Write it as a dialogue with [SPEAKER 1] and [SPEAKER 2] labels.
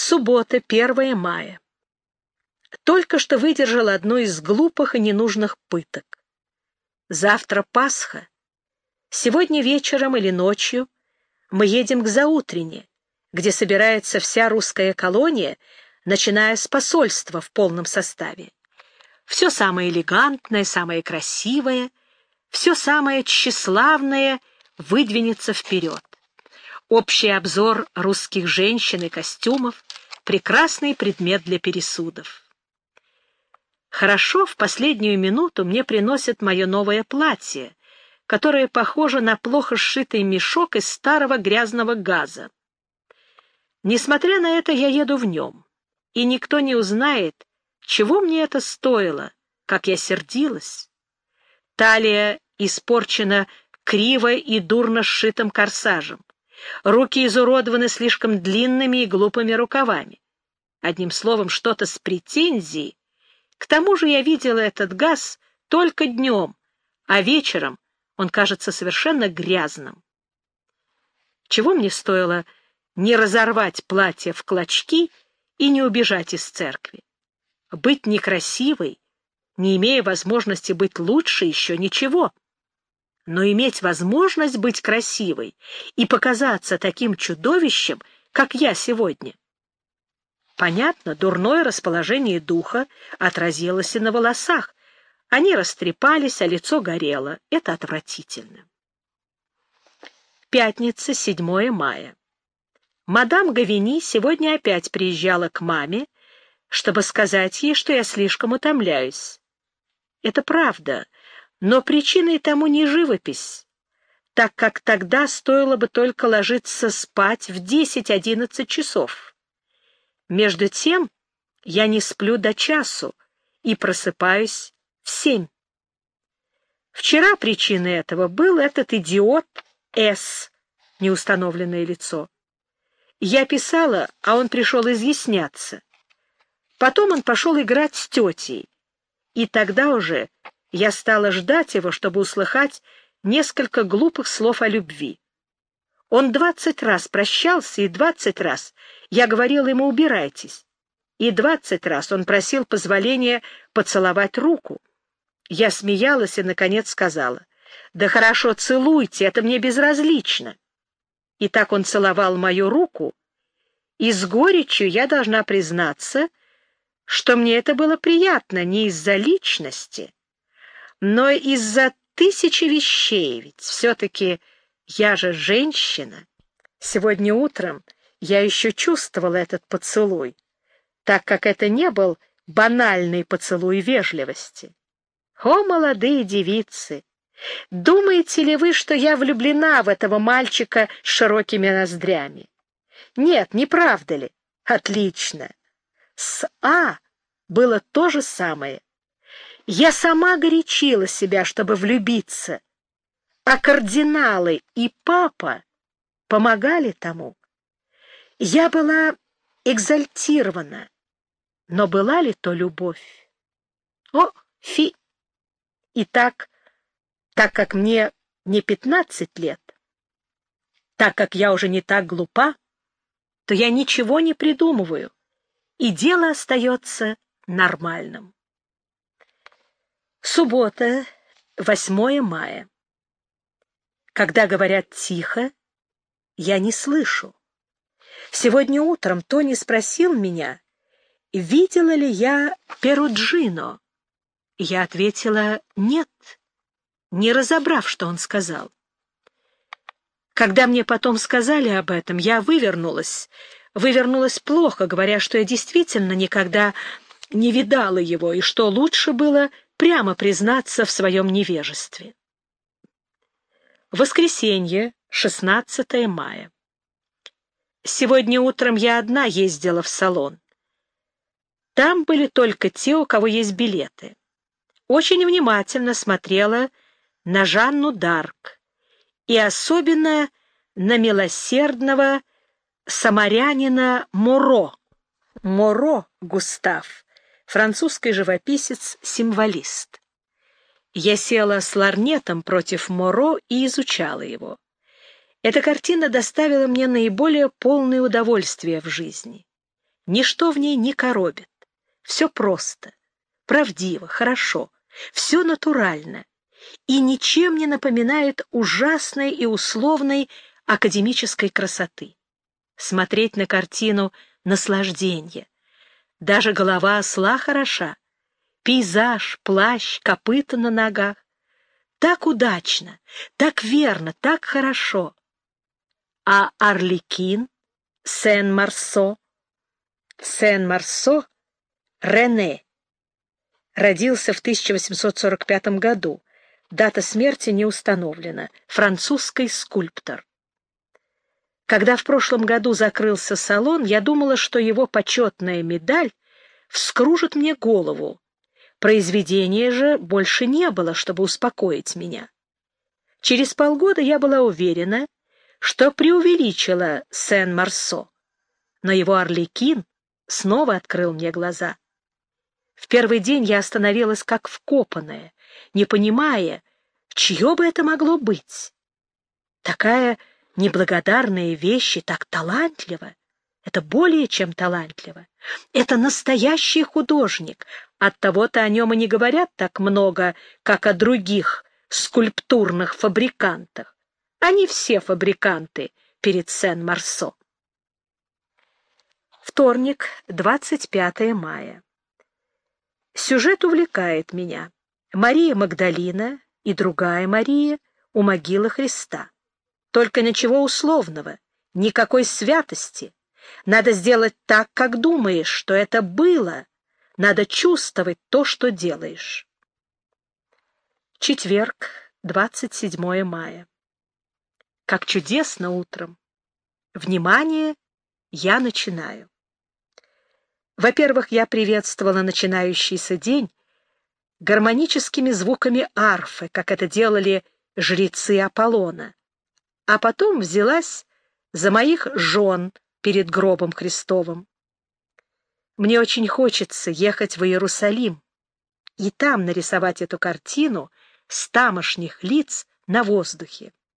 [SPEAKER 1] Суббота, 1 мая. Только что выдержал одну из глупых и ненужных пыток. Завтра Пасха. Сегодня вечером или ночью мы едем к Заутрене, где собирается вся русская колония, начиная с посольства в полном составе. Все самое элегантное, самое красивое, все самое тщеславное выдвинется вперед. Общий обзор русских женщин и костюмов — прекрасный предмет для пересудов. Хорошо, в последнюю минуту мне приносят мое новое платье, которое похоже на плохо сшитый мешок из старого грязного газа. Несмотря на это, я еду в нем, и никто не узнает, чего мне это стоило, как я сердилась. Талия испорчена криво и дурно сшитым корсажем. Руки изуродованы слишком длинными и глупыми рукавами. Одним словом, что-то с претензией. К тому же я видела этот газ только днем, а вечером он кажется совершенно грязным. Чего мне стоило не разорвать платье в клочки и не убежать из церкви? Быть некрасивой, не имея возможности быть лучше, еще ничего но иметь возможность быть красивой и показаться таким чудовищем, как я сегодня. Понятно, дурное расположение духа отразилось и на волосах. Они растрепались, а лицо горело. Это отвратительно. Пятница, 7 мая. Мадам Гавини сегодня опять приезжала к маме, чтобы сказать ей, что я слишком утомляюсь. Это правда, но причиной тому не живопись, так как тогда стоило бы только ложиться спать в 10-11 часов. Между тем я не сплю до часу и просыпаюсь в семь. Вчера причиной этого был этот идиот С, неустановленное лицо. Я писала, а он пришел изъясняться. Потом он пошел играть с тетей, и тогда уже я стала ждать его, чтобы услыхать несколько глупых слов о любви. Он двадцать раз прощался, и двадцать раз я говорила ему «убирайтесь». И двадцать раз он просил позволения поцеловать руку. Я смеялась и, наконец, сказала, «Да хорошо, целуйте, это мне безразлично». И так он целовал мою руку, и с горечью я должна признаться, что мне это было приятно не из-за личности, но из-за тысячи вещей, ведь все-таки я же женщина. Сегодня утром я еще чувствовала этот поцелуй, так как это не был банальный поцелуй вежливости. О, молодые девицы! Думаете ли вы, что я влюблена в этого мальчика с широкими ноздрями? Нет, не правда ли? Отлично. С А было то же самое. Я сама горячила себя, чтобы влюбиться, а кардиналы и папа помогали тому. Я была экзальтирована, но была ли то любовь? О, фи! И так, так как мне не пятнадцать лет, так как я уже не так глупа, то я ничего не придумываю, и дело остается нормальным. Суббота, 8 мая. Когда говорят тихо, я не слышу. Сегодня утром Тони спросил меня, видела ли я Перуджино. Я ответила «нет», не разобрав, что он сказал. Когда мне потом сказали об этом, я вывернулась, вывернулась плохо, говоря, что я действительно никогда не видала его, и что лучше было прямо признаться в своем невежестве. Воскресенье, 16 мая. Сегодня утром я одна ездила в салон. Там были только те, у кого есть билеты. Очень внимательно смотрела на Жанну Дарк и особенно на милосердного самарянина Моро. Моро Густав французский живописец-символист. Я села с ларнетом против Моро и изучала его. Эта картина доставила мне наиболее полное удовольствие в жизни. Ничто в ней не коробит. Все просто, правдиво, хорошо, все натурально и ничем не напоминает ужасной и условной академической красоты. Смотреть на картину — наслаждение. Даже голова осла хороша. Пейзаж, плащ, копыта на ногах. Так удачно, так верно, так хорошо. А Орликин, Сен-Марсо, Сен-Марсо, Рене, родился в 1845 году, дата смерти не установлена, французский скульптор. Когда в прошлом году закрылся салон, я думала, что его почетная медаль вскружит мне голову. Произведения же больше не было, чтобы успокоить меня. Через полгода я была уверена, что преувеличила Сен-Марсо, но его Орликин снова открыл мне глаза. В первый день я остановилась как вкопанная, не понимая, чье бы это могло быть. Такая неблагодарные вещи так талантливо. Это более чем талантливо. Это настоящий художник. Оттого-то о нем и не говорят так много, как о других скульптурных фабрикантах. Они все фабриканты перед Сен-Марсо. Вторник, 25 мая. Сюжет увлекает меня. Мария Магдалина и другая Мария у могилы Христа. Только ничего условного, никакой святости. Надо сделать так, как думаешь, что это было. Надо чувствовать то, что делаешь. Четверг, 27 мая. Как чудесно утром. Внимание, я начинаю. Во-первых, я приветствовала начинающийся день гармоническими звуками арфы, как это делали жрецы Аполлона а потом взялась за моих жен перед гробом Христовым. Мне очень хочется ехать в Иерусалим и там нарисовать эту картину с тамошних лиц на воздухе.